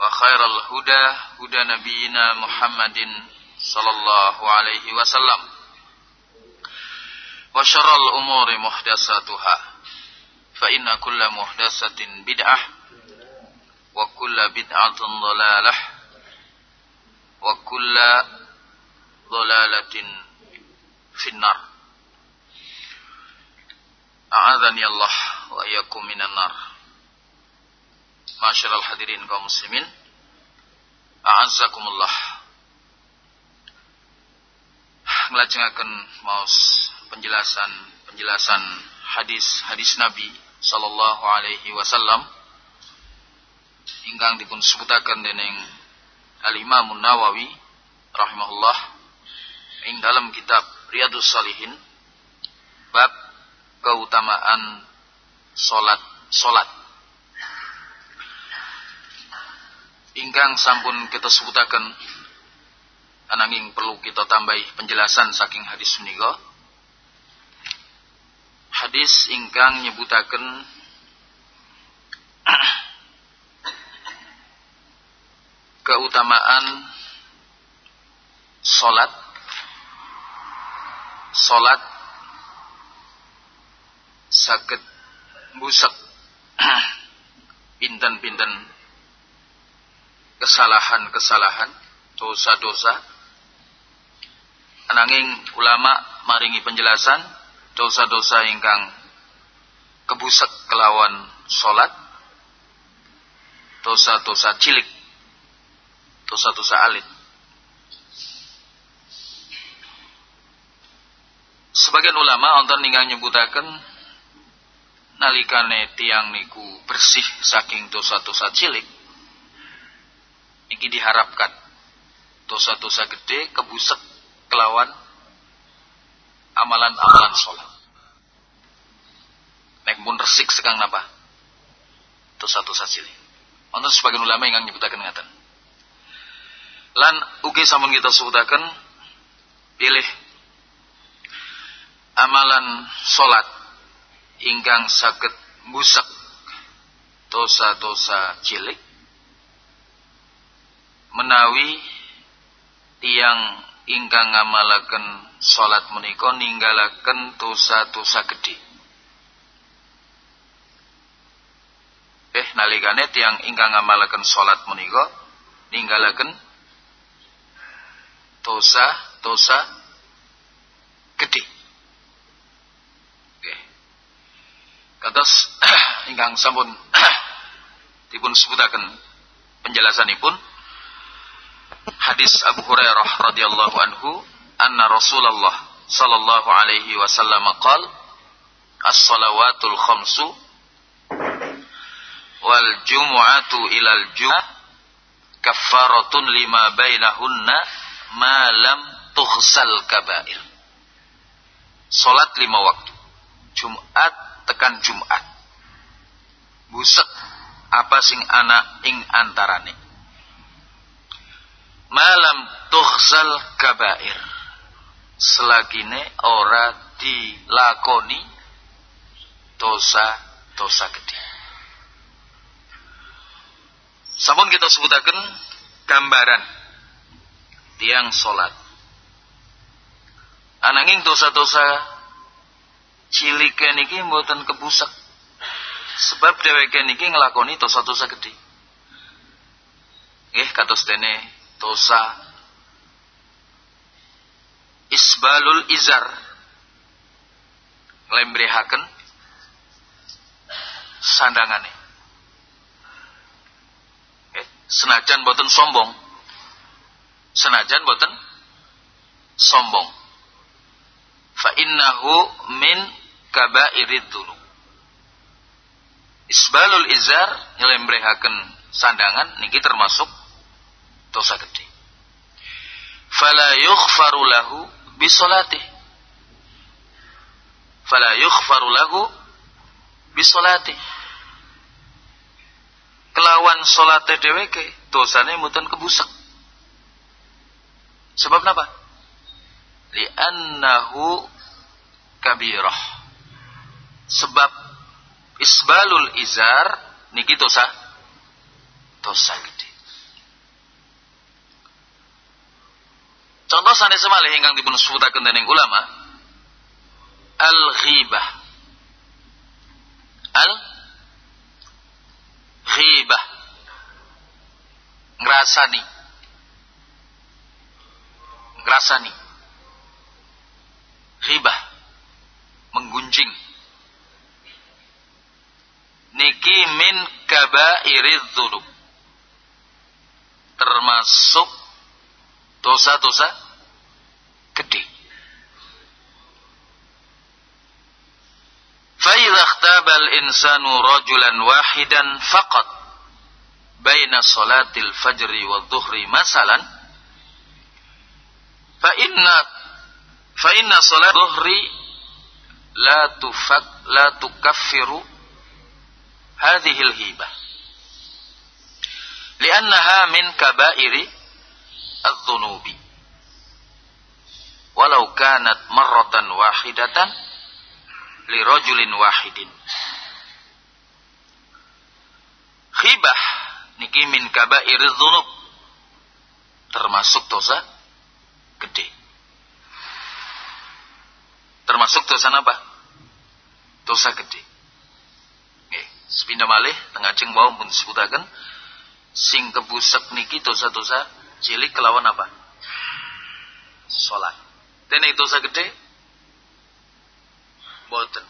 وخير الهدى هدى نبينا محمد صلى الله عليه وسلم. وشر الأمور محدثاتها. فإن كل محدثة بدعة وكل بدعة ضلالة وكل ضلالة في النار. أعاذني الله وإياكم من النار. Masyarul hadirin kaum muslimin. A'azzakumullah. Ngelajengakan maus penjelasan penjelasan hadis-hadis Nabi sallallahu alaihi wasallam. Ingkang dipun sebutaken dening Al-Imam Nawawi rahimahullah ing dalam kitab Riyadus Salihin bab keutamaan salat salat ingkang sampun kita sebutaken ananging perlu kita tambahi penjelasan saking hadis menika. Hadis ingkang nyebutaken keutamaan salat salat saged busak pinten-pinten kesalahan-kesalahan, dosa-dosa. Ananging ulama maringi penjelasan dosa-dosa ingkang kebusek kelawan solat, dosa-dosa cilik, dosa-dosa alit. Sebagian ulama onton ingkang nyebutaken nalikane tiang niku bersih saking dosa-dosa cilik Iki diharapkan dosa-dosa gede kebusek kelawan amalan-amalan sholat. Nek pun resik sekang napa? Dosa-dosa cilik. Untuk sebagian ulama yang nyebutakan ngaten. Lan ugi sampun kita sebutakan pilih amalan sholat ingkang sakit busak dosa-dosa cilik menawi tiang ingkang ngamalaken salat menika ninggalaken dosa-dosa gedhe. Eh nalikane tiang ingkang ngamalaken salat menika ninggalaken dosa-dosa gedhe. Nggih. Kados ingkang sampun dipun sebutaken penjelasanipun hadis Abu Hurairah radhiyallahu anhu anna Rasulullah sallallahu alaihi wasallam qaal as-salawatul khamsu wal jumu'atu ilal jumu'ah kaffaratun lima bainahunna ma lam tughsal kabair salat lima waktu. Jumat tekan Jumat busek apa sing anak ing antarane malam tughsal kabair selagine ora dilakoni dosa-dosa gede. Sampun kita sebutaken gambaran tiang solat. Ananging dosa-dosa cilike niki mboten kebusak. Sebab dheweke niki nglakoni dosa-dosa gede. Nggih kados dene dosa. Isbalul izar. Lembrehaken sandangane. Eh, senajan boten sombong. Senajan boten sombong. Fa innahu min kabairid dzunub isbalul izar nyelembrehaken sandangan niki termasuk dosa gede. Fala yughfaru lahu bisolatih fala yughfaru lahu bisolatih kelawan salate dheweke dosane mboten kebusak sebab napa? Li'annahu kabirah. Sebab isbalul izar niki dosa dosa gede contoh sanes semalih ingkang dipun sebutaken dening ulama al ghibah al ghibah ngrasani ngrasani ghibah. Menggunjing. Niki min kabairiz dzunub termasuk dosa-dosa gede. Fa'idha ikhtabal insanu rajulan wahidan faqat baina salatil fajri wa dhuhri masalan fa inna fa inna salat dhuhri la tufak la tukaffiru hadhihi al-hibah li'annaha min kaba'iri adzunubi walau kanat marratan wahidatan li rajulin wahidin khibah niki min kabair dzunub termasuk dosa gede. Termasuk dosa apa? Dosa gede. Nggih sepindah malih tengajeng wau pun sebutaken sing kebusek niki dosa-dosa cilik kelawan apa? Sholat. Itu dosa gede? Boten.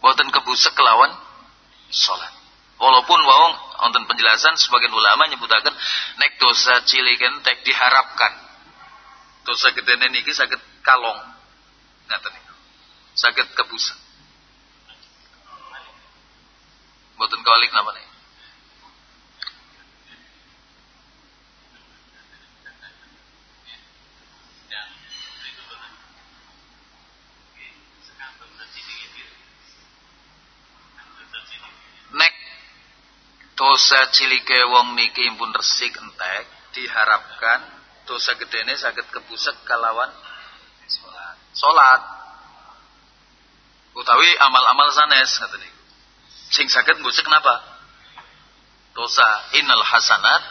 Boten kebusek kelawan sholat. Walaupun wawang wonten penjelasan sebagian ulama nyebutakan nek dosa cilik entek diharapkan. Dosa gede niki sakit kalong. Ngaten sakit kebusek Mboten kawalik napa nih? Nek dosa cilike wong niki pun resik entek diharapkan dosa gedene saged kebusek kalawan salat. Salat utawi amal-amal sanes ngaten niku sing sakit mbusek kenapa? Dosa innal hasanat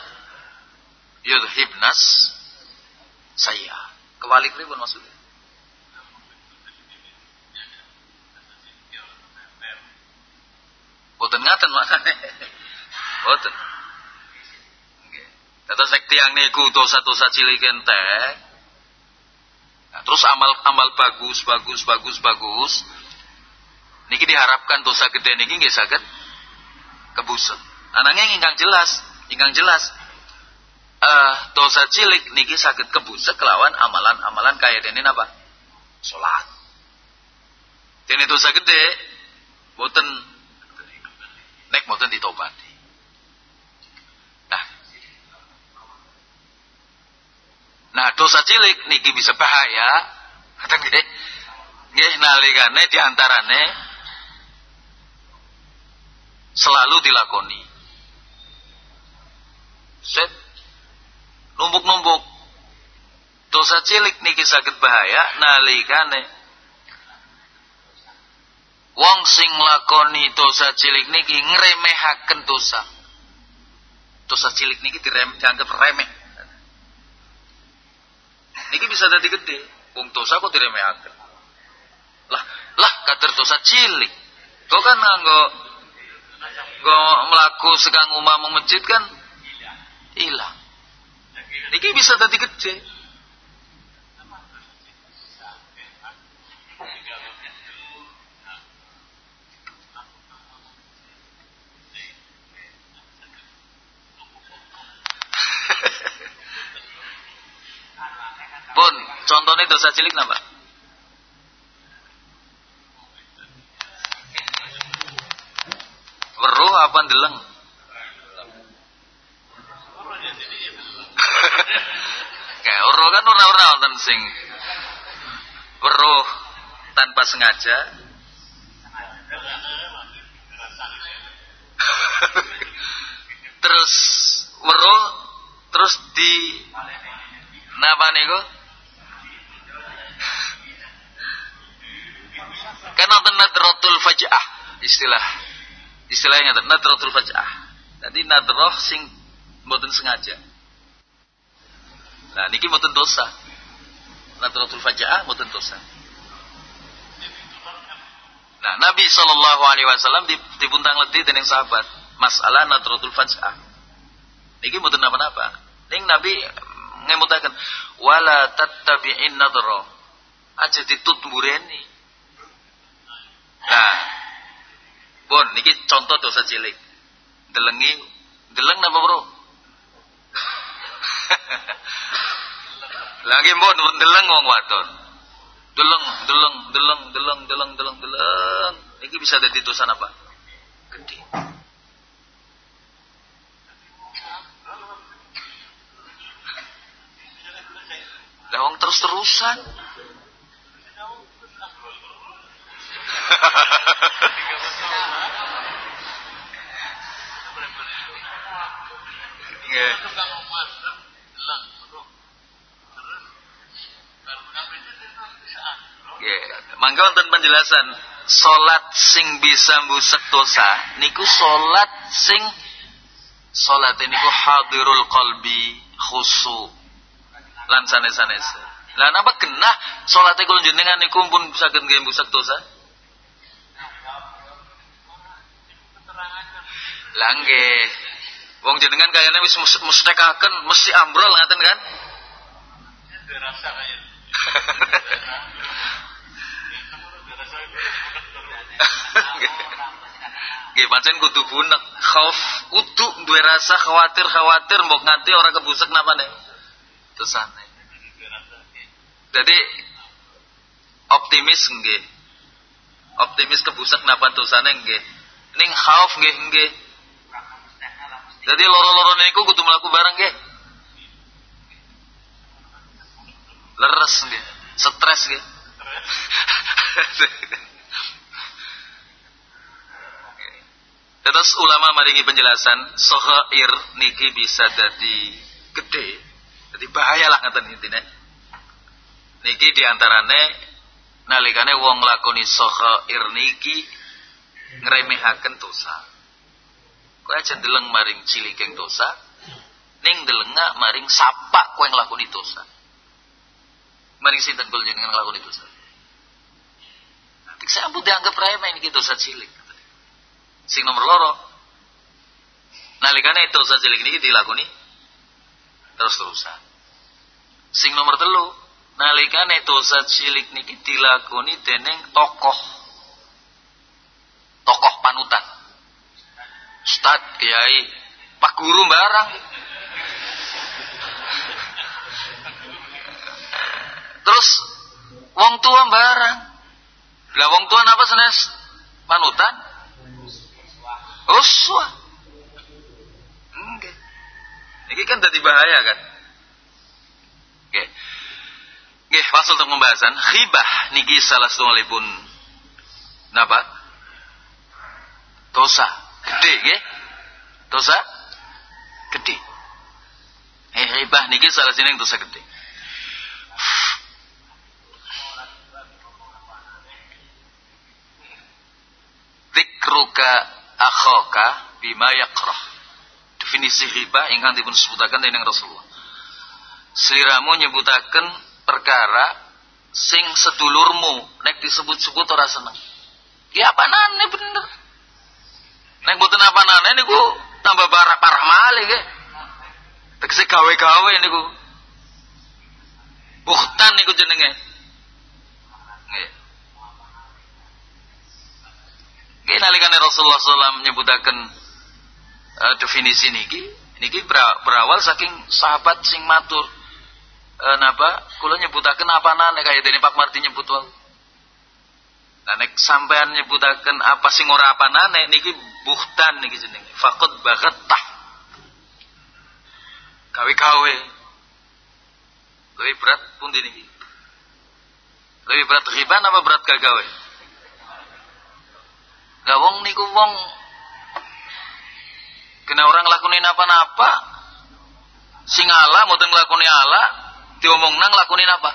yudhibnas saya. Kebalik ribun maksudnya. Boten ngaten makane. Boten. Yang niku dosa-dosa cilik entek. Nah, terus amal-amal bagus, bagus, bagus, bagus. Niki diharapkan dosa gede niki nggih saged kebuset. Anangnya ingkang jelas, ingkang jelas. Uh, dosa cilik niki saged kebuset kelawan amalan-amalan kaya dene apa? Salat. Dene dosa gede boten nek boten ditobati. Nah. Nah, dosa cilik niki bisa bahaya. Kata nggih. Nggih nalikane diantarane selalu dilakoni. Set numbuk-numbuk dosa cilik niki sakit bahaya nalikane wong sing lakoni dosa cilik niki ngremehaken dosa. Dosa cilik niki dianggap remeh. Niki bisa jadi gede. Wong dosa kok diremehaken. Lah, lah kader dosa cilik. Kok kan nganggo Gue melaku sekang umah masjid kan hilang. Niki bisa tadi gede. Pun, contohnya dosa cilik napa? deleng? Kayak ora kan ora-ora wonten sing weruh tanpa sengaja. terus weruh terus di napa niku? Nonton nadratul faj'ah istilah istilahnya nadratul faj'ah. Jadi nadroh sing mboten sengaja. Nah niki mboten dosa. Nadratul faj'ah mboten dosa. Nah, Nabi Shallallahu Alaihi Wasallam dipuntang letih dengan sahabat masalah nadratul faj'ah. Niki mboten napa-napa. Ning Nabi ngemutaken wala tattabi'in nadra. Aja ditut mbureni. Nah, bon niki contoh dosa cilik. Delengi, deleng napa, Bro? Lagi mon deleng wong wadon. Deleng, deleng, deleng, deleng, deleng, deleng, deleng. Ini bisa jadi dosa apa? Gede. Lah wong terus-terusan. Mangga wonten penjelasan salat sing bisa mbusek dosa niku salat sing salat niku hadirul qalbi khusu lan sanes-sanes. Lah napa genah salate kula jenengan niku pun saged nggih mbusek dosa? Lah nggih. Wong jenengan kayaknya wis mustekaken mesti ambrol ngaten kan? Rasa kaya. Nggih pancen kudu bunek, khauf kudu duwe rasa khawatir khawatir mbok nganti ora kebusek napa nek. Dosane. Jadi optimis nggih. Optimis kebusek napa dosane nggih. Ning khauf nggih nggih. Jadi loro-loro niku kudu mlaku bareng nggih. Leres nggih, stres nggih. Terus ulama maringi penjelasan sohair niki bisa jadi gede, jadi bahaya lah ngaten intine. Niki diantarane nalikane wong lakoni sohair niki ngremehaken dosa. Kowe aja ndeleng maring cilikeng dosa, ning delenga maring sapa kowe nglakoni dosa. Maring sinten kula jenengan nglakoni dosa. Nanti ampun dianggap remeh ini dosa cilik. Sing nomor loro. Nalikane dosa cilik ini dilakoni terus-terusan. Sing nomor telu, nalikane dosa cilik niki dilakoni dening tokoh tokoh panutan. Ustad, kiai, pak guru barang. Terus wong tua barang. Lah wong tua apa senes? Panutan? Uswah. Enggak. Ini kan tadi bahaya kan? Oke. Oke, pasal untuk pembahasan khibah niki salah pun napa? Dosa gede nggih. Dosa gede. Eh khibah niki salah sini dosa gede. Zikruka akhaka bima yakrah. Definisi riba ingkang dipun sebutaken dening Rasulullah. Sliramu nyebutaken perkara sing sedulurmu nek disebut-sebut ora seneng. Ya apa nane bener. Nek boten apa nane niku tambah parah parah malih nggih. Tegese gawe-gawe niku. Buhtan niku jenenge. Nggih. Nggih nalikane Rasulullah SAW menyebutaken uh, definisi niki, niki berawal saking sahabat sing matur. Uh, napa kula nyebutaken apa nane kaya dene Pak Marti nyebut. Lah nek sampean nyebutaken apa sing ora apanane niki buhtan niki jenenge. Faqad baghattah. Gawe-gawe. Lebih berat pun niki. Lebih berat riban apa berat gawe? Gak wong niku wong kena orang lakuin apa-apa sing ala mboten nglakoni ala diomong nang lakuin apa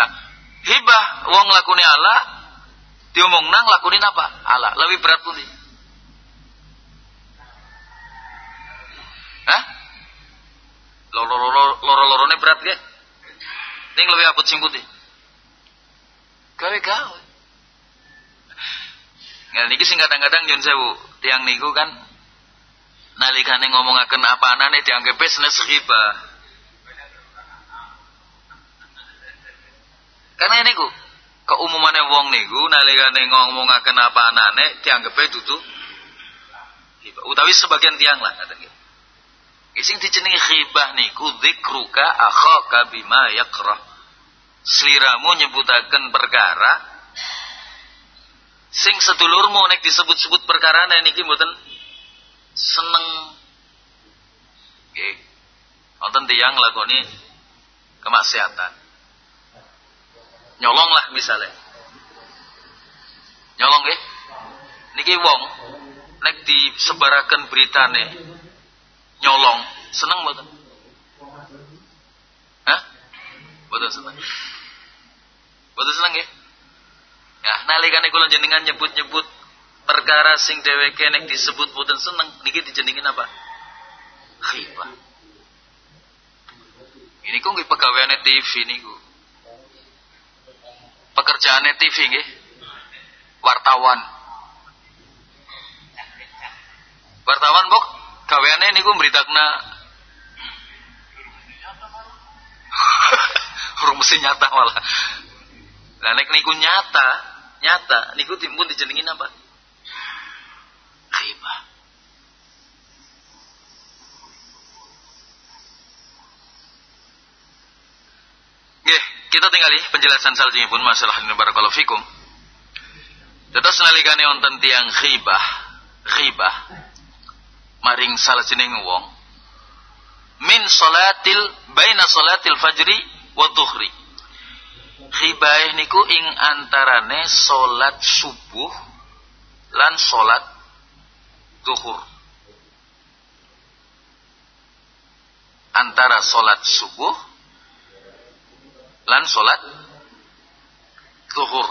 lah hibah wong lakuni ala diomong nang lakuin apa ala lebih berat pun Hah? Loro-loro berat ge. Ning lebih apot sing putih. Gawe-gawe. Nah, niki sing kadang-kadang nyun sewu, tiang niku kan nalikane ngomongaken apa anane dianggap bisnis riba. Karena ini ku keumumannya wong niku nalikane ngomongaken apa anane dianggap dudu riba. Utawi sebagian tiang lah kata gitu. Sing dijenengi khibah niku dzikruka akhaka bima yakrah. Sliramu nyebutaken perkara sing sedulurmu nek disebut-sebut perkara niki mboten seneng nggih wonten tiyang lakoni kemaksiatan nyolong lah misalnya nyolong nggih niki wong nek disebaraken beritane nyolong seneng mboten Hah? Mboten seneng. Mboten seneng nggih? Ya, nalikane kula jenengan nyebut-nyebut perkara sing dheweke nek disebut boten seneng niki dijenengin apa? Khifah. Ini kok nggih pegawaiane TV niku. Pekerjaane TV nggih. Wartawan. Wartawan kok gaweane niku mberitakna mesti nyata malah. Lah nek niku nyata, nyata niku timbun dijenengin apa? Ghibah. Nggih, kita tinggali penjelasan pun masalah ini barakallahu fikum. Tetes nalikane wonten tiang ghibah, ghibah maring jeneng wong min salatil baina salatil fajri wa dhuhri Khibah niku ing antarane salat subuh lan salat zuhur. Antara salat subuh lan salat zuhur.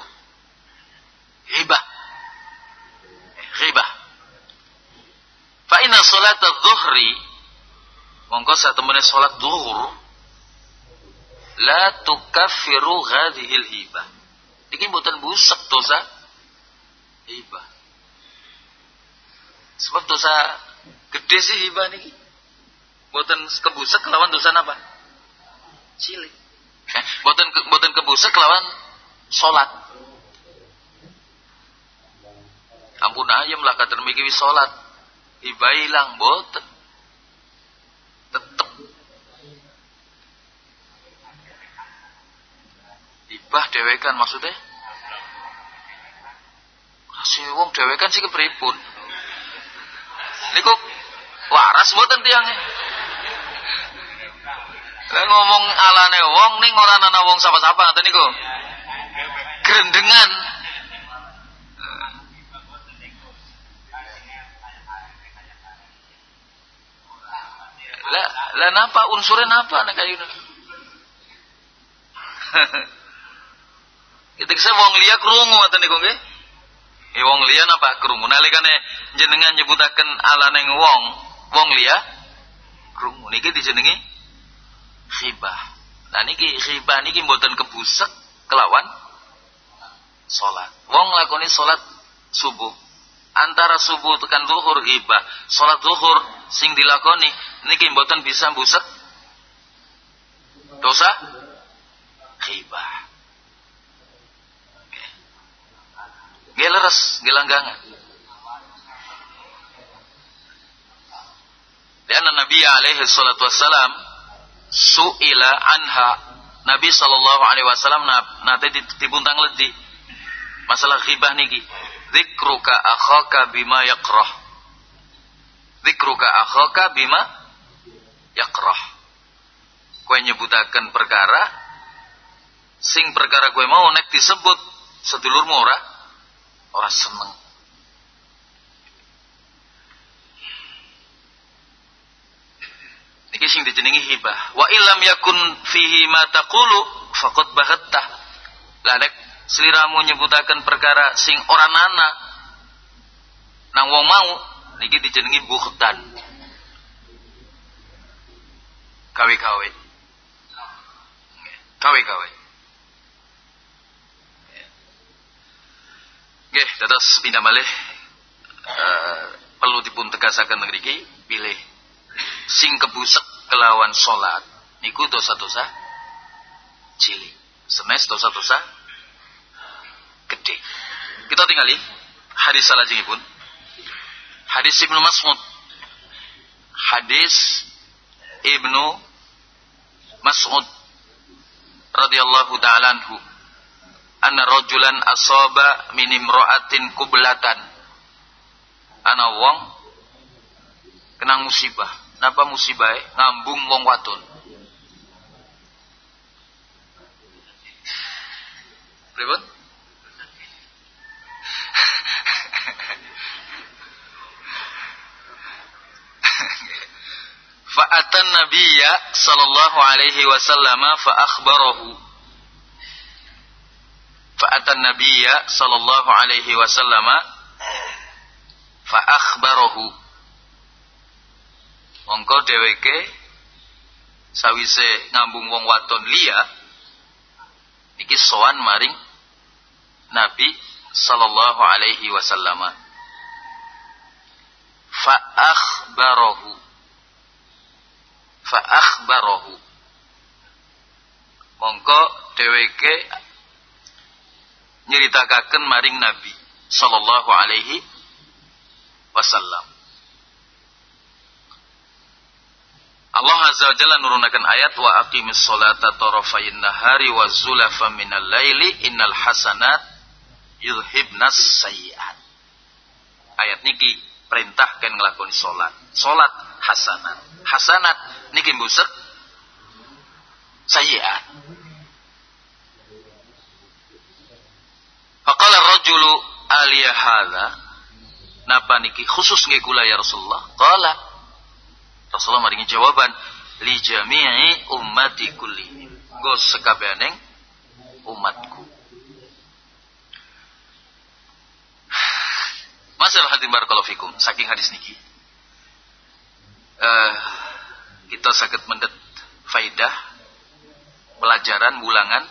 Hibah. Hibah. Fa inna salat adh-dhuhri mongko satemene salat zuhur la tukaffiru hadhil hibah. Iki mboten busak dosa hibah. Sebab dosa gede sih hibah niki. Mboten kebusak lawan dosa apa? Cilik. Eh, mboten mboten kebusak lawan salat. Ampun ayam lah kader mikir salat. Hibah hilang mboten. Tetep Ibah dewekan maksudnya? Si wong dewekan sih kepripun. Niku waras mboten tiangnya. Lah ngomong alane wong ning ora ana wong sapa-sapa ngoten niku. Grendengan. Lah, lah napa unsurnya napa nek kayu Ketika wong liya krungu ngoten niku nggih. Ya wong liya napa krungu nalikane jenengan nyebutaken alaneng wong, wong liya krungu niki dijenengi khibah. Nah niki khibah niki mboten kebusek kelawan salat. Wong lakoni salat subuh. Antara subuh tekan zuhur ghibah. Salat zuhur sing dilakoni niki mboten bisa busek dosa ghibah. Dia leres, dia langgangan. Karena Nabi alaihi salatu wassalam su'ila anha Nabi sallallahu alaihi wasallam nate dibuntang ledi Masalah ghibah niki. Dzikruka akhaka bima yakrah. Dzikruka akhaka bima yakrah. Kowe nyebutaken perkara sing perkara kowe mau nek disebut sedulurmu ora ora seneng. Niki sing dijenengi hibah. Wa illam yakun fihi ma taqulu faqad bahatta. Lah nek sliramu nyebutaken perkara sing ora nana nang wong mau niki dijenengi buhtan. Kawe-kawe. Kawe-kawe. Nggih, dados pindah malih uh, perlu dipun tegasaken ngriki pilih sing kebusek kelawan salat niku dosa-dosa cilik. Senes dosa-dosa gede. Kita tinggali hadis salah pun. Hadis Ibnu Mas'ud. Hadis Ibnu Mas'ud radhiyallahu taala anhu anna rajulan asaba min imra'atin kublatan ana wong kena musibah napa musibah ngambung wong wadon. Pripun? Fa'atan Nabiya sallallahu alaihi wasallam fa akhbarahu. Fa'atan nabiyya sallallahu alaihi wasallam fa akhbarahu mongko dheweke sawise ngambung wong wadon liya iki sowan maring Nabi sallallahu alaihi wasallam. Fa akhbarahu. Fa akhbarahu. Mongko dheweke nyeritakaken maring Nabi sallallahu alaihi wasallam. Allah Azza wa Jalla nurunakan ayat wa aqimis salata tarafayin nahari wa zulafa minal laili innal hasanat yudhibnas sayyiat. Ayat niki perintahkan ngelakoni salat. Salat hasanat. Hasanat niki mbusek sayyiat. Faqala rajulu aliyah hadha napa niki khusus nggih kula ya Rasulullah. Qala Rasulullah maringi jawaban li jami'i ummati kulli. Go sekabehaneng umatku. Masalah hadirin barakallahu fikum saking hadis niki. Uh, kita sakit mendet faidah pelajaran bulangan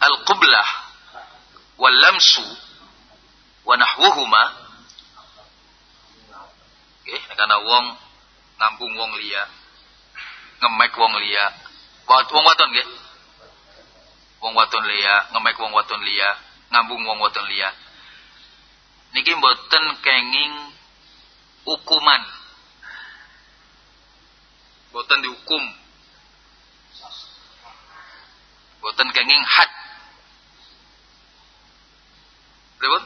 al-qublah wal lamsu wa nahwuhuma okay, karena wong ngambung wong liya ngemek wong liya. Wong waton nggih? Wong waton liya ngemek wong waton liya ngambung wong waton liya. Niki mboten kenging hukuman. Mboten dihukum. Mboten kenging had. Pripun?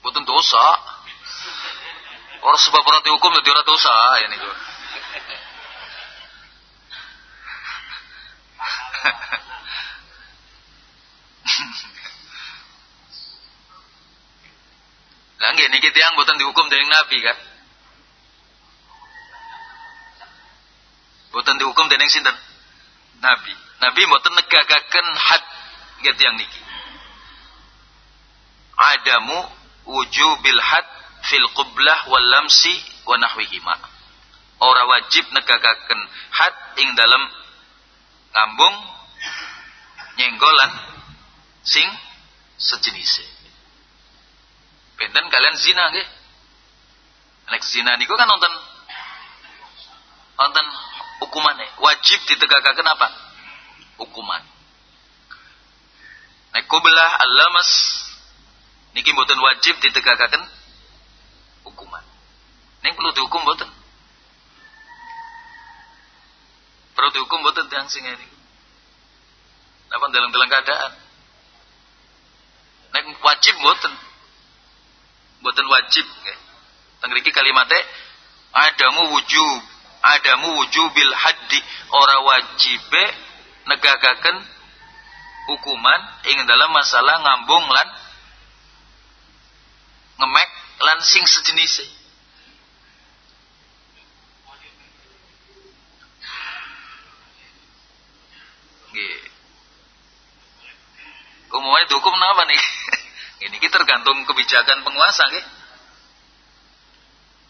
Mboten dosa. Orang sebab ora dihukum dadi ora dosa ya niku. Lah nggih niki tiyang mboten dihukum dening Nabi kan? Mboten dihukum dening sinten? Nabi. Nabi mboten negakaken had nggih tiyang niki adamu wujubil had fil qublah wal lamsi wa nahwihima. Ora wajib negakaken had ing dalam ngambung nyenggolan sing sejenis. Benten kalian zina nggih? Nek zina niku kan nonton nonton hukumannya wajib ditegakaken apa? Hukuman. Nek kublah alamas niki mboten wajib ditegakaken hukuman. Ning perlu dihukum mboten? Perlu dihukum mboten tiyang sing ini. Napa dalam dalam keadaan? wajib mboten. Mboten wajib nggih. Teng mriki kalimate adamu wujub, adamu wujubil haddi ora wajibe negagaken hukuman ing dalam masalah ngambung lan ngemek lan sing Nggih. Umumnya hukum apa nih? Ini kita tergantung kebijakan penguasa nggih.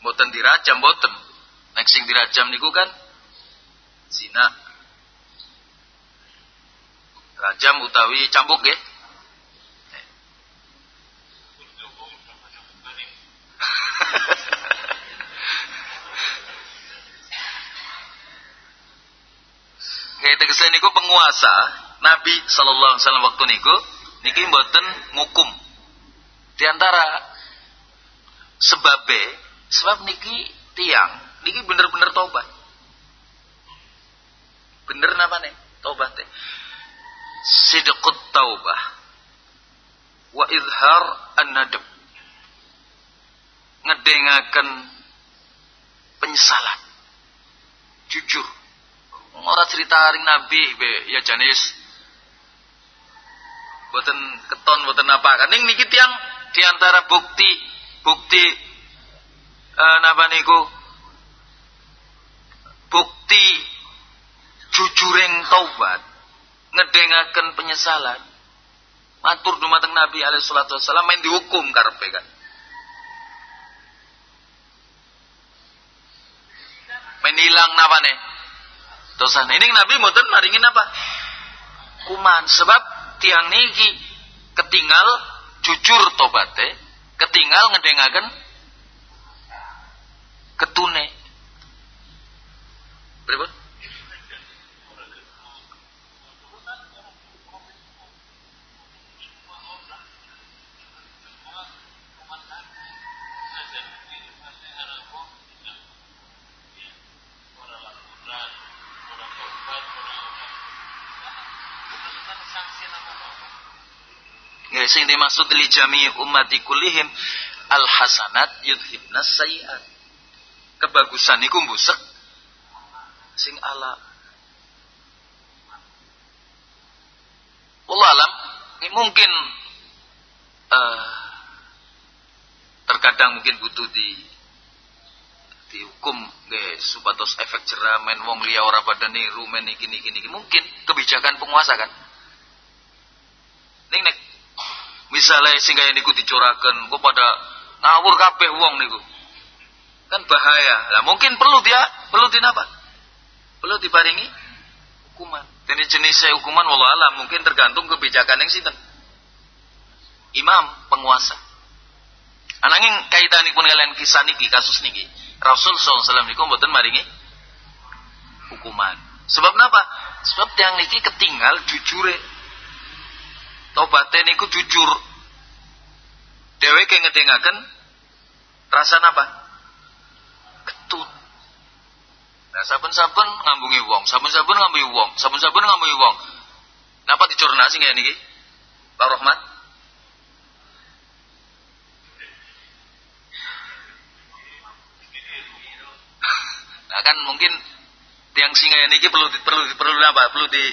Boten dirajam boten. Nek sing dirajam niku kan zina. Rajam utawi cambuk nggih. Kayak tegese niku penguasa Nabi sallallahu alaihi wasallam waktu niku niki mboten ngukum. Di antara sebabe sebab niki tiang niki bener-bener tobat. Bener napa nih? Tobat teh. Sidqut taubah wa izhar an-nadab. Ngedengaken penyesalan. Jujur cerita ring nabi be. Ya janis. Boten keton boten apa. Kan ning niki tiang di antara bukti bukti uh, napa niku? Bukti jujureng taubat ngedengaken penyesalan matur dumateng Nabi alaihi salatu wasallam main dihukum karepe kan. Main hilang napa nih dosane ini Nabi mboten maringin apa? Kuman. Sebab tiang niki ketinggal jujur tobate ketinggal ngedengaken ketune berikut sing dimaksud li jami ummati kullihim al hasanat yudhibna sayiat. Kebagusan iku mbusek sing ala. Allah alam, mungkin uh, terkadang mungkin butuh di dihukum guys supados efek jerah men wong liya ora pada niru men iki niki niki mungkin kebijakan penguasa kan ning nek misalnya sehingga yang niku dicurakan kok pada ngawur kabeh wong niku. Kan bahaya. Lah mungkin perlu dia perlu dinapa perlu diparingi hukuman. Jenis jenis hukuman walau alam mungkin tergantung kebijakan yang sinten. Imam penguasa. Ananging pun kalian kisah niki kasus niki. Rasul SAW niku mboten maringi hukuman. Sebab napa? Sebab tiang niki ketinggal jujure tobaté niku jujur. Dheweke ngedengaken rasa apa? Ketut. Nah, saben-saben ngambungi wong, saben-saben ngambungi wong, saben-saben ngambungi wong. Napa dicorna sing niki? Pak Rahmat? Nah kan mungkin tiang singa ini perlu perlu perlu apa? Perlu di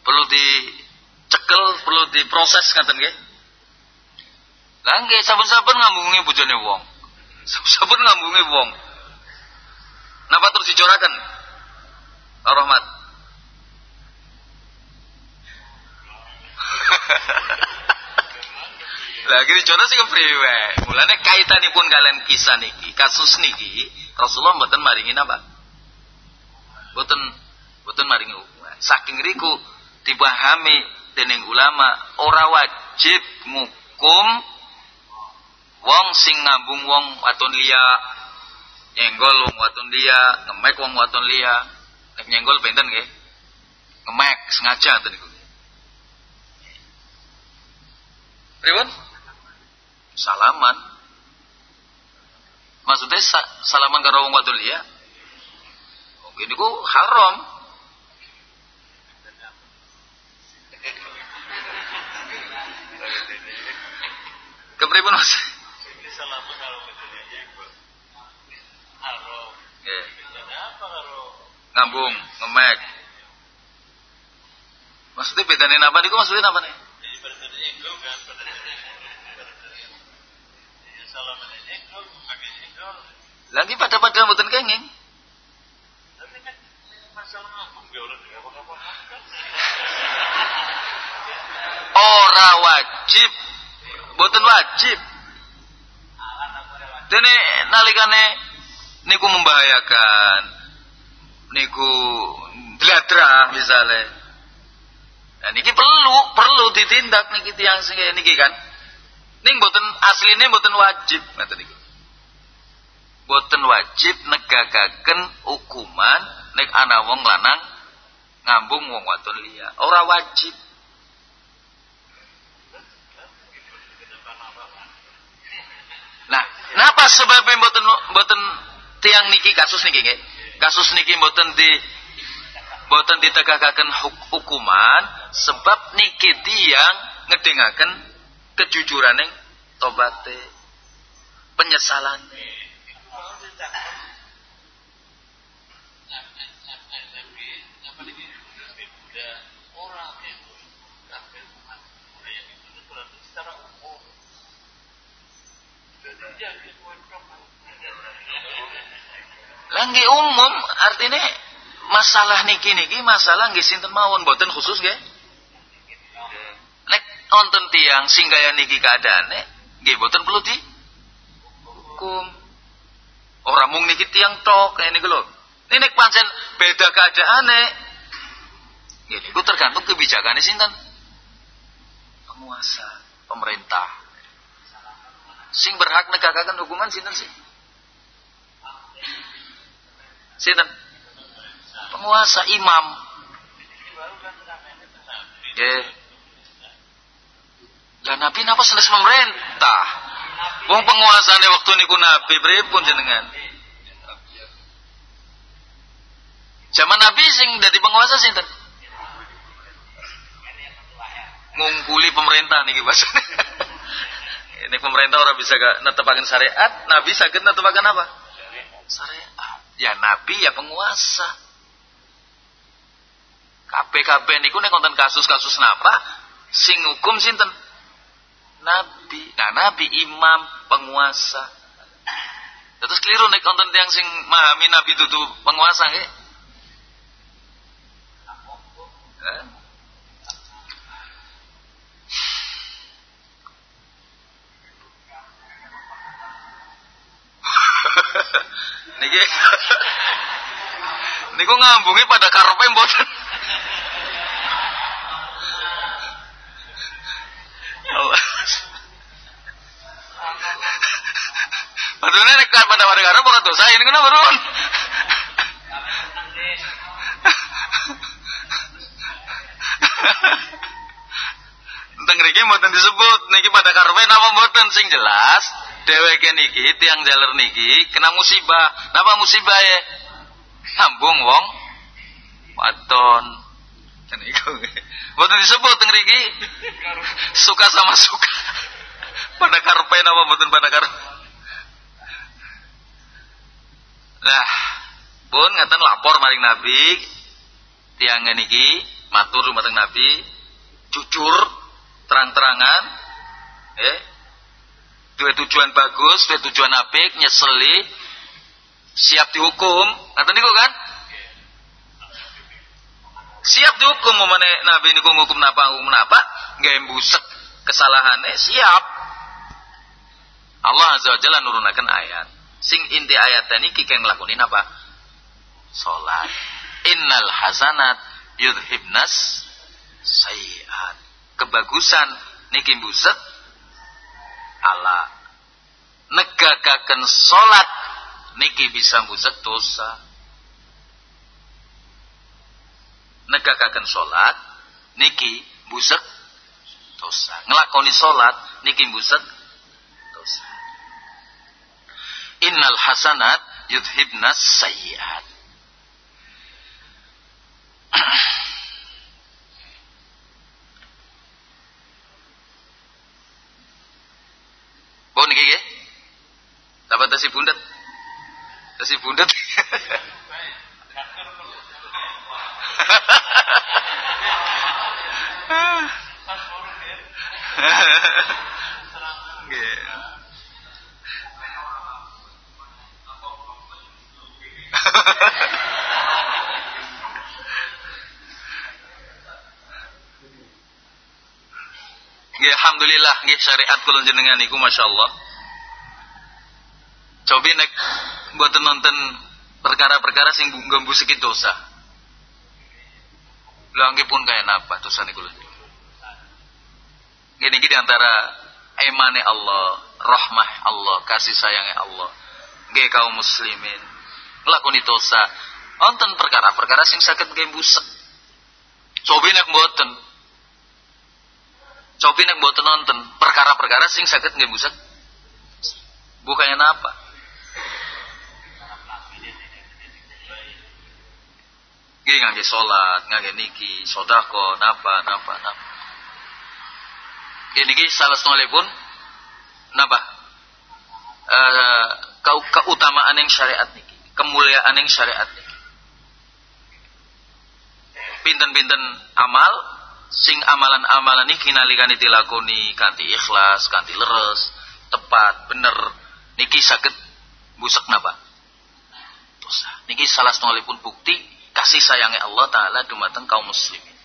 perlu di cekel perlu diproses ngaten nggih. Lah nggih saben-saben ngambungi bojone wong. Saben-saben ngambungi wong. Napa terus dicoraken? Rahmat. Lah iki dicoret sing priwe? Mulane kaitanipun kalian kisah niki, kasus niki, Rasulullah mboten maringi napa? Mboten mboten maringi hukuman. Saking riku dipahami dening ulama ora wajib ngukum wong sing ngambung wong waton liya nyenggol wong waton liya ngemek wong waton liya nyenggol benten nggih ngemek sengaja ngoten niku Pripun? Salaman. Maksudnya salaman karo wong wadon liya. Oh, ini ku haram. Kepripun Mas? Ngambung, ngemek. Maksudnya bedanya apa niku maksudnya apa nih? Lagi pada pada mboten kenging. Ora wajib. Mboten wajib. Dene nalikane niku membahayakan. Niku bladra misalnya. Nah, niki perlu, perlu ditindak niki tiang sing niki kan. Ning mboten asline mboten wajib ngoten niku. Mboten wajib negakaken hukuman nek ana wong lanang ngambung wong wadon liya. Ora wajib. Nah, napa sebabnya mboten mboten tiang niki kasus niki nggih? Kasus niki mboten di mboten ditegakaken hukuman sebab niki tiang ngedengaken kejujurane tobate penyesalan. Langgi umum artinya masalah niki niki masalah nggih sinten mawon boten khusus nggih. Nek wonten tiang sing gaya niki keadaane nggih boten perlu di hukum. Ora mung niki tiang tok kaya niku lho. Ini nek pancen beda keadaane. Nggih niku tergantung kebijakannya sinten. Penguasa, pemerintah. Sing berhak negakaken hukuman sinten sih? Sinten? Penguasa imam. Nggih. Lah Nabi napa senes pemerintah? Wong penguasane waktu niku Nabi pripun jenengan? Zaman Nabi sing dadi penguasa sinten? Ngungkuli pemerintah niki bahasane. Ini pemerintah orang bisa gak netepaken syariat, Nabi saged netepaken apa? Syariat. Ya Nabi ya penguasa. KPKB niku nek konten kasus-kasus napa sing hukum sinten? Nabi. Nah, Nabi imam penguasa. Terus keliru nek konten yang sing memahami Nabi itu penguasa. Eh? Niki Niku ngambungi pada karepe mboten. Padahal nek pada pada karep ora dosa ini kenapa, Run? Tentang niki mboten disebut niki pada karepe napa mboten sing jelas dheweke niki tiang jaler niki kena musibah. Napa musibah ya? Sambung wong wadon. Niku. Mboten disebut teng. Suka sama suka. pada karepe napa mboten pada karepe. Nah, pun ngaten lapor maring Nabi tiang niki matur dumateng Nabi jujur terang-terangan eh dua tujuan bagus, dua tujuan apik, nyeseli, siap dihukum. Kata niku kan? Siap dihukum memane Nabi niku ngukum napa hukum napa, nggak buset kesalahannya siap. Allah azza wajalla nurunaken ayat. Sing inti ayat ini kiki ngelakuin apa? Salat. Innal hasanat yudhibnas sayiat. Kebagusan niki buset ala negakaken salat niki bisa buset dosa. Negakaken salat niki buset dosa. Ngelakoni salat niki buset dosa. Innal hasanat yudhibnas sayyiat. Dasi bundet. Nggih alhamdulillah nggih syariat kula jenengan niku masyaallah. Coba nek mboten nonton perkara-perkara sing ngembusiki dosa. Lah nggih pun kaya napa dosa niku. Gini di antara emane Allah, rahmah Allah, kasih sayangnya Allah. Nggih kaum muslimin nglakoni dosa. Wonten perkara-perkara sing saged nggih busek. Coba nek mboten Cobi nek mboten nonton perkara-perkara sing saged nggih buset. Bukannya napa? Nggih ngangge salat, ngangge niki, sedekah, napa napa napa. Nggih niki salah pun napa? Eh kau keutamaan yang syariat niki, kemuliaan yang syariat niki. Pinten-pinten amal sing amalan-amalan niki nalikane dilakoni kanthi ikhlas, kanthi leres, tepat, bener niki saged busek napa? Dosa. Niki salah pun bukti kasih sayangnya Allah taala dumateng kaum muslimin.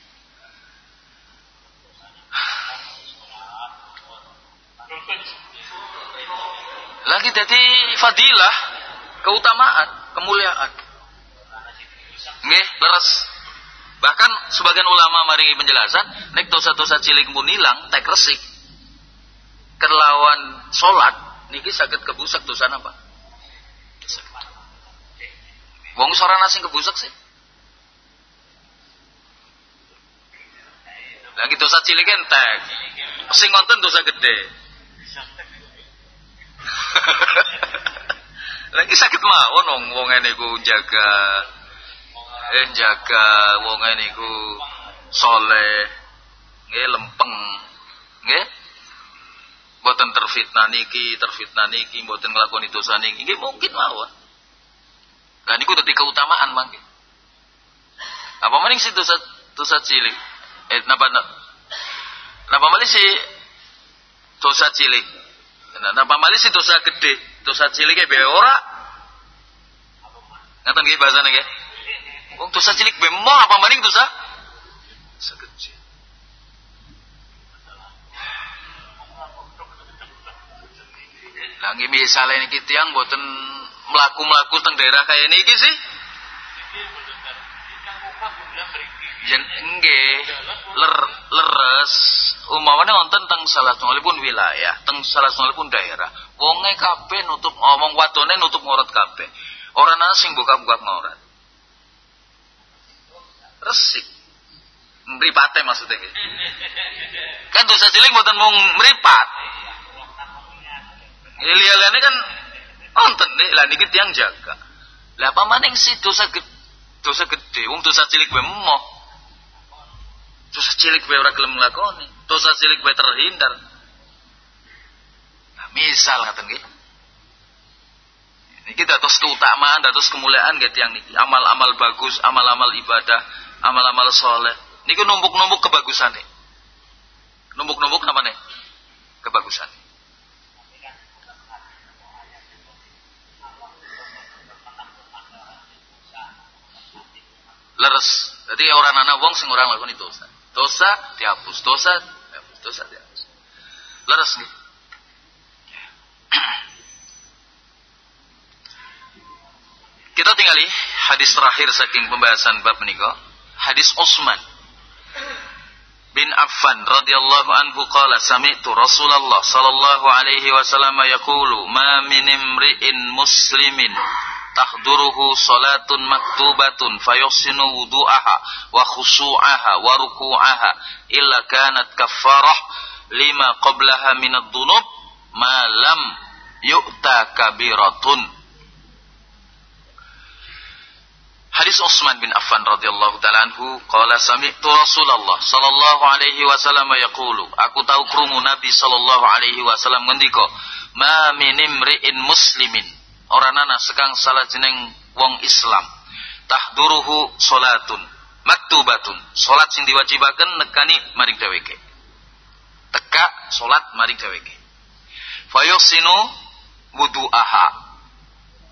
Lagi jadi fadilah, keutamaan, kemuliaan. Nggih, leres Bahkan sebagian ulama mari penjelasan, nek dosa-dosa cilik pun hilang, tek resik. Kerlawan sholat, niki sakit kebusak dosa apa? Wong sorana sing kebusak sih. Lagi dosa cilik entek. Sing ngonten dosa gede. Lagi sakit mawon wong wong niku jaga eh jaga wong niku soleh nggih lempeng nggih mboten terfitnah niki terfitnah niki mboten nglakoni dosa niki nggih mungkin mawon Lah niku dadi keutamaan mangke apa maning si dosa dosa cilik eh napa napa maling si dosa cilik napa maling si dosa gede dosa cilik e ora ngaten nggih bahasane nggih Wong dosa cilik bemo apa maning dosa? Dosa kecil. Langi misalnya ini kita yang buatan melaku-melaku teng daerah kayak ini sih. Jen engge ler leres. Umawane wonten teng salah pun wilayah, teng salah pun daerah. Wonge kabeh nutup ngomong wadone nutup ngorot kabeh. Orang sing buka-buka ngorot. Resik. Mripate maksudnya kan dosa cilik mboten mung mripat. Lihat-lihat kan nonton nih lah niki tiang jaga. Lah apa maning sih dosa gede dosa gede? Wong dosa cilik gue mau dosa cilik gue ora gelem nglakoni dosa cilik gue terhindar nah, misal ngaten nggih niki dados keutamaan dados kemuliaan gitu yang niki amal-amal bagus amal-amal ibadah amal-amal soleh. Niku numpuk-numpuk kebagusan nih. Numpuk-numpuk nih? Kebagusan. Leres. Jadi orang anak wong sing orang itu. Dosa dihapus, dosa dihapus, dosa dihapus. Leres nih. Kita tinggali hadis terakhir saking pembahasan bab menikah hadis Utsman bin Affan radhiyallahu anhu qala sami'tu Rasulullah sallallahu alaihi wasallam yaqulu ma min imri'in muslimin tahduruhu salatun maktubatun fayusinu wudu'aha wa khusu'aha wa ruku'aha illa kanat kaffarah lima qablaha min ad-dunub ma lam yu'ta kabiratun. Hadis Utsman bin Affan radhiyallahu taala anhu qala sami'tu Rasulullah sallallahu alaihi wasallam yaqulu. Aku tahu krungu Nabi sallallahu alaihi wasallam ngendika ma min imri'in muslimin orang nana sekang salah jeneng wong Islam. Tahduruhu salatun maktubatun. Salat sing diwajibaken nekani maring dheweke. Teka salat maring dheweke. Fayusinu wudu'aha.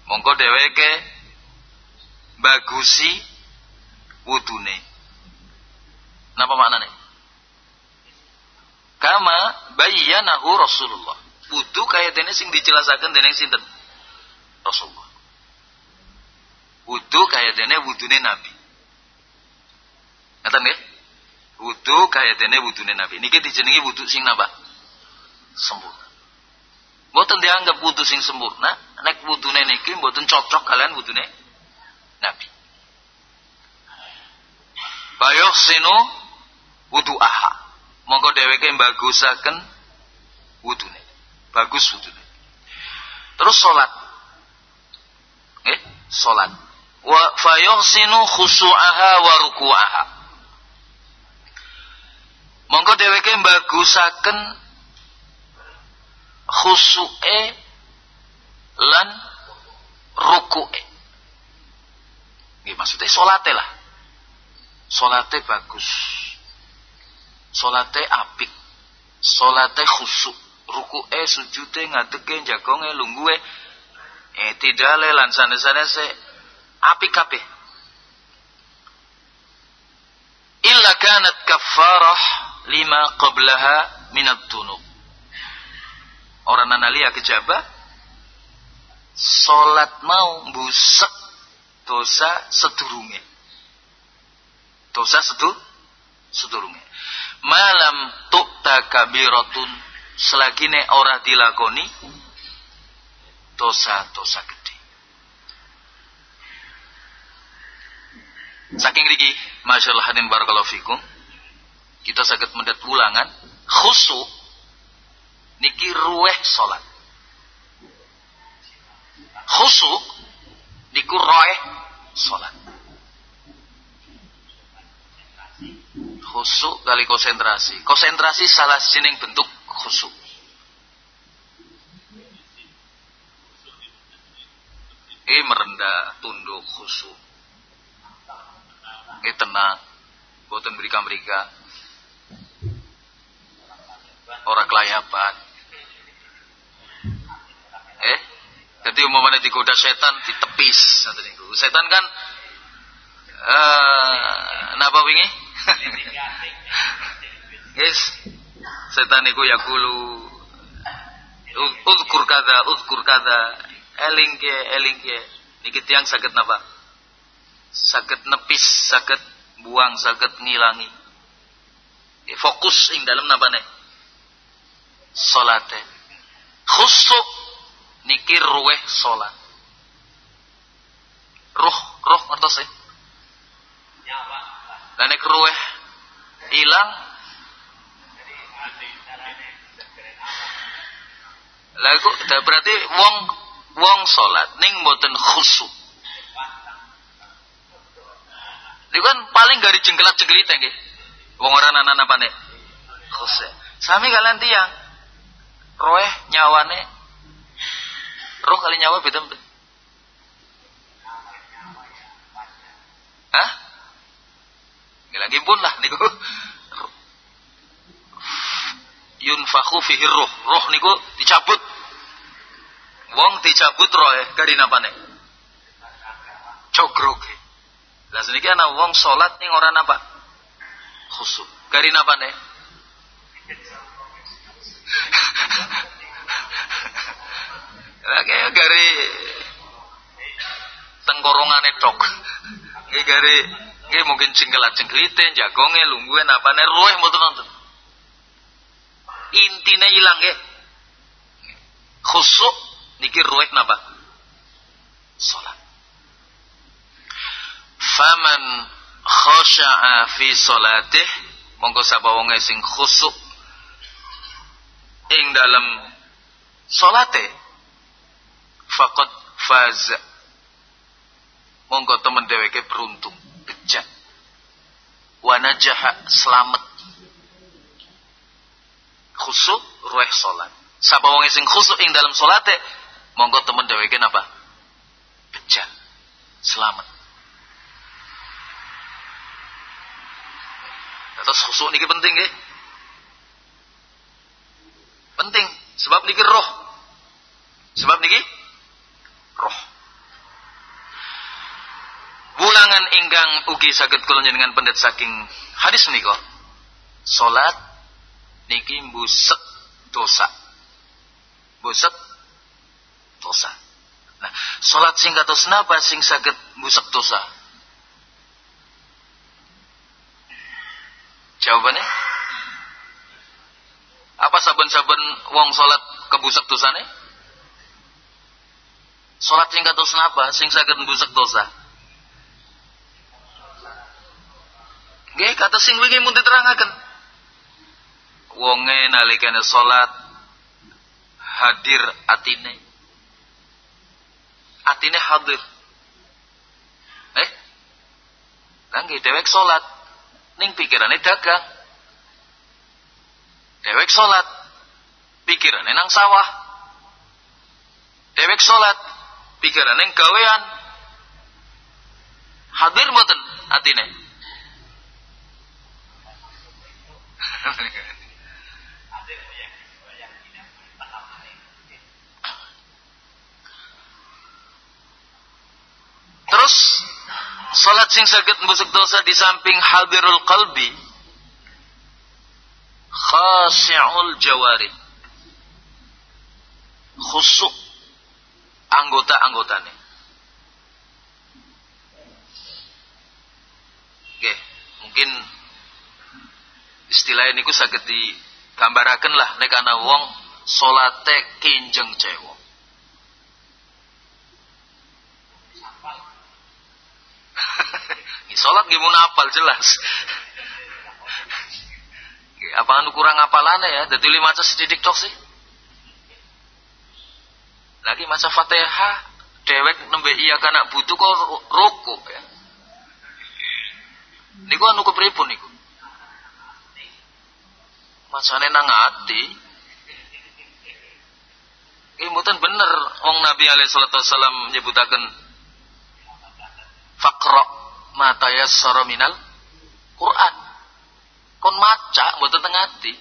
Mongko dheweke bagusi wudune. Napa maknane? Kama bayyanahu Rasulullah. Wudu kaya dene sing dijelasaken dening sinten Rasulullah wudu kaya dene wudune Nabi. Ngaten nggih? Wudu kaya dene wudune Nabi. Niki dijenengi wudu sing napa? Sempurna. Mboten dianggap wudu sing sempurna, nek wudune niki mboten cocok kalian wudune Nabi. Bayuh sinu wudu aha. Monggo dheweke bagusaken wudune. Bagus wudune. Terus salat. Eh, salat wa fayuhsinu khusu'aha wa ruku'aha. Monggo dheweke bagusaken khusu'e lan ruku'e. Nggih maksudnya salate lah. Salate bagus. Salate apik. Salate khusuk ruku'e sujude ngadege jagonge lungguhe eh tidale lan sanes-sanese api kabeh. Illa kanat kaffarah lima qablaha minat dunub. Orang analia kejaba salat mau busek dosa sedurunge. Dosa sedu sedurunge. Malam tukta kabiratun selagi ne ora dilakoni dosa-dosa gede Saking riki, Masya Allah hadin barakallahu fikum. Kita sakit mendat ulangan. Khusu. Niki ruweh sholat. Khusu. Niku roeh sholat. Khusu kali konsentrasi. Konsentrasi salah sining bentuk khusu. Eh merendah, tunduk, khusyuk. Eh tenang. Boten mereka-mereka orang kelayapan. Eh? Jadi umpamanya digoda setan ditepis. Setan kan uh, napa wingi? Guys setan iku yakulu uzkur kada uzkur kada eling ke eling ke niki tiang sakit napa sakit nepis, sakit buang, sakit ngilangi. Ya, fokus ing dalam napa nih? Salate. Khusuk niki ruweh salat. Ruh, ruh ngertos sih? Dan nek ruweh hilang Lagu berarti wong wong salat ning mboten khusuk Itu kan paling gak jengkelat jengkelit ya Wong orang anak apa nih? Khusus. Sami kalian tiang. Roeh nyawane. Roh kali nyawa beda betul. Hah? lagi pun lah niku. Yunfahu fihi roh. Roh niku dicabut. Wong dicabut roh eh kari napa nih? Cogrok. Lah seniki ana wong salat ning ora napa? Khusuk. Gari napa nih? Lah kaya gari tengkorongane tok. Iki gari iki mungkin cengkelat cengkelite jagonge lungguhe napane ruweh mboten nonton. Intine ilang nggih. Khusuk niki ruweh napa? Salat. Faman khasha'a fi salatih monggo sapa wong sing khusuk ing dalam salate faqad faz monggo temen dheweke beruntung bejat. Wa najaha selamat. Khusuk rueh salat. Sapa wong sing khusuk ing dalam salate monggo temen dheweke napa Selamat. Terus khusuk niki penting nggih. Penting sebab niki roh. Sebab niki roh. Bulangan ingkang ugi saged kula dengan pendet saking hadis menika. Salat niki mbusek dosa. Mbusek dosa. Nah, salat sing kados napa sing saged mbusek dosa? Jawabannya? Apa saben-saben wong salat kebusak dosane? Salat sing kados napa sing saged mbusek dosa? Nggih, kata sing wingi mun diterangaken. Wonge nalikane salat hadir atine. Atine hadir. Eh? Nggih, dewek salat ning pikirane dagang. Dewek salat, pikirane nang sawah. Dewek salat, pikirane gawean. Hadir mboten atine? Terus Salat sing saged mbusuk dosa di samping hadirul qalbi khasi'ul jawari. Khusuk anggota-anggotane. Oke, mungkin istilah ini ku saged digambaraken lah. Nek ana wong salate kinjeng cewek Sholat gimana apal jelas. Apa anu kurang apalane ya? Jadi lima maca sedidik tok sih. Lagi masa Fatihah dewek nembe iya kana butuh kok rukuk ya. Niku anu kepripun niku? Macane nang ati. Mboten bener wong Nabi alaihi salatu wasallam nyebutaken faqra mata yassara minal Quran. Kon maca mboten teng ati.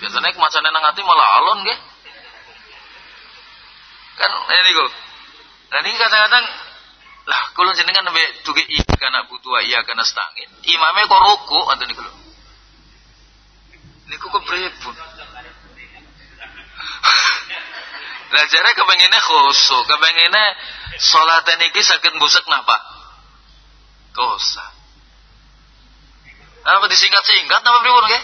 Biasanya kemacane nang ati malah alon nggih. Kan ini kok. Nah ini kadang-kadang lah kalau jenengan nembe duge iya kana butuh iya kana stangin. Imamnya kok ruku ngoten niku lho. Niku kepripun? Lah jare kepengine khusuk, kepengine salat niki saged mbusek napa? Dosa. Apa disingkat-singkat napa pripun nggih?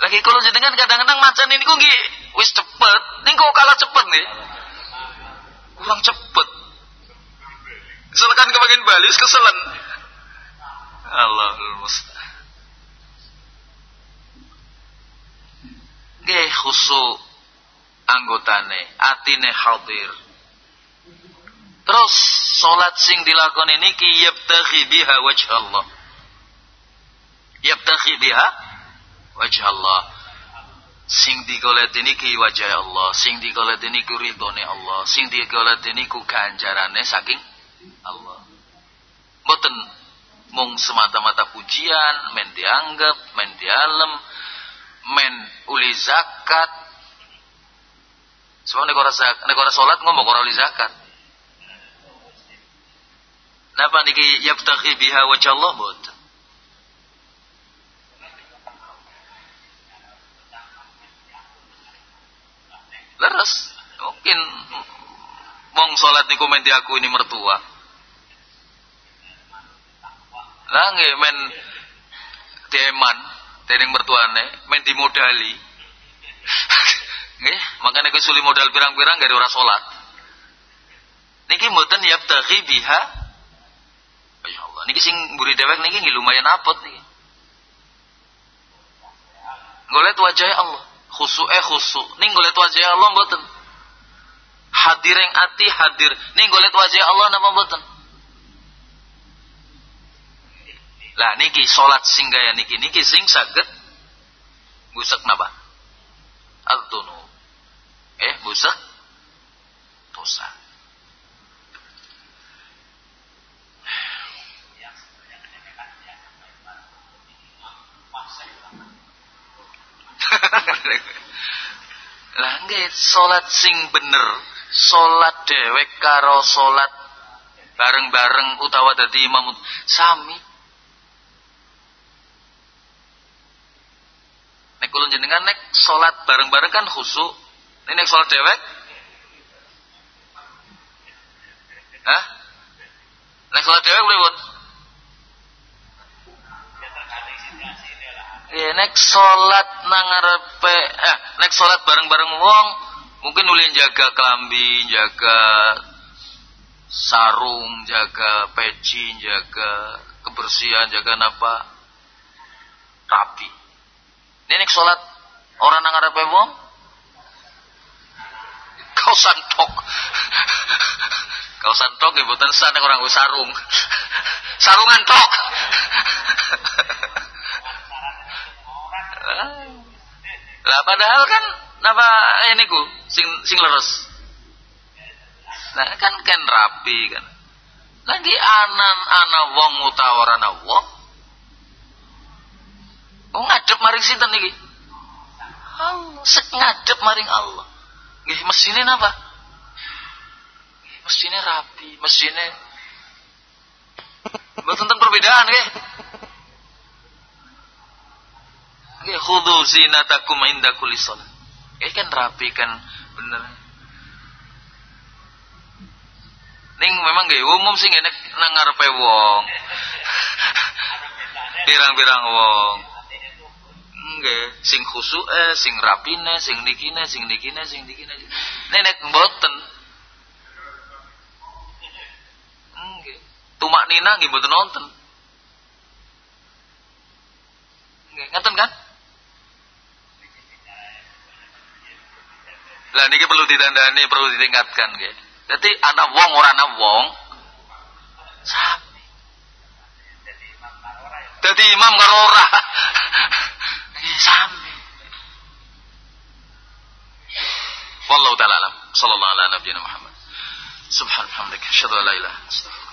Lagi kalau jenengan kadang-kadang macan ini kok nggih wis cepet, kok kalah cepet nih. Kurang cepet. Keselakan kebagian balis keselen. Allahul musta'an. Nggih khusuk anggotane, atine hadir. Terus salat sing dilakoni niki yabtaghi biha wajh Allah. Yabtaghi biha wajh Allah. Sing digolet niki wajah Allah, sing digolet niku ridhone Allah, sing digolet niku ganjarane saking Allah. Mboten mung semata-mata pujian, men dianggap, men dialem, men uli zakat, Sebab negara negara salat ngomong ora uli zakat. Napa niki yabtaghi biha wajah Allah mboten. Leres. Mungkin mong salat niku men aku ini mertua. Lah nggih men deman dening mertuane men dimodali. Nggih, makanya kowe suli modal pirang-pirang gak ora salat. Niki mboten yabtaghi biha Ya Allah, niki sing mburi dewek niki nggih lumayan apot niki. Golet wajah Allah, eh khusu. Ning golet wajah Allah mboten. Hadir yang ati hadir. Ning golet wajah Allah napa mboten? Lah niki salat sing gaya niki niki sing saged busek napa? Al-tunu eh busak dosa. Lah nggih salat sing bener, salat dhewek karo salat bareng-bareng utawa dadi imam sami. Nek kula jenengan nek salat bareng-bareng kan khusuk. Nek salat dhewek Hah? Nek salat dhewek lewat Ya, nek sholat nang ngarepe eh nek sholat bareng-bareng wong mungkin ulin jaga kelambi, jaga sarung, jaga peci, jaga kebersihan, jaga napa rapi. Ini nek sholat orang nang ngarepe wong santok. kau santok ibu tensan orang sarung. Sarungan tok. Lah padahal kan napa ini ku sing sing leres. Nah kan kan rapi kan. Lagi anan ana wong utawarana wong. Oh ngadep maring sinten iki? Allah, sek ngadep maring Allah. Mesine napa? Mesine rapi, mesine Mboten perbedaan nggih. Nggih khudhu zinatakum inda kulli shalah. Eh kan rapi kan bener. Ning memang nggih umum sing enek nang ngarepe wong. Pirang-pirang wong. Nggih, sing eh sing rapine, sing nikine, sing nikine, sing nikine. Nenek mboten. Nggih. Tumak nina nggih mboten nonton. Nggih, ngeten kan? Lah niki perlu ditandani, perlu ditingkatkan nggih. Jadi anak wong ora anak wong sami. Jadi imam karo ora. Nggih sami. Wallahu taala alam. Sallallahu ala nabiyina Muhammad. Subhanallah, asyhadu an la ilaha illallah.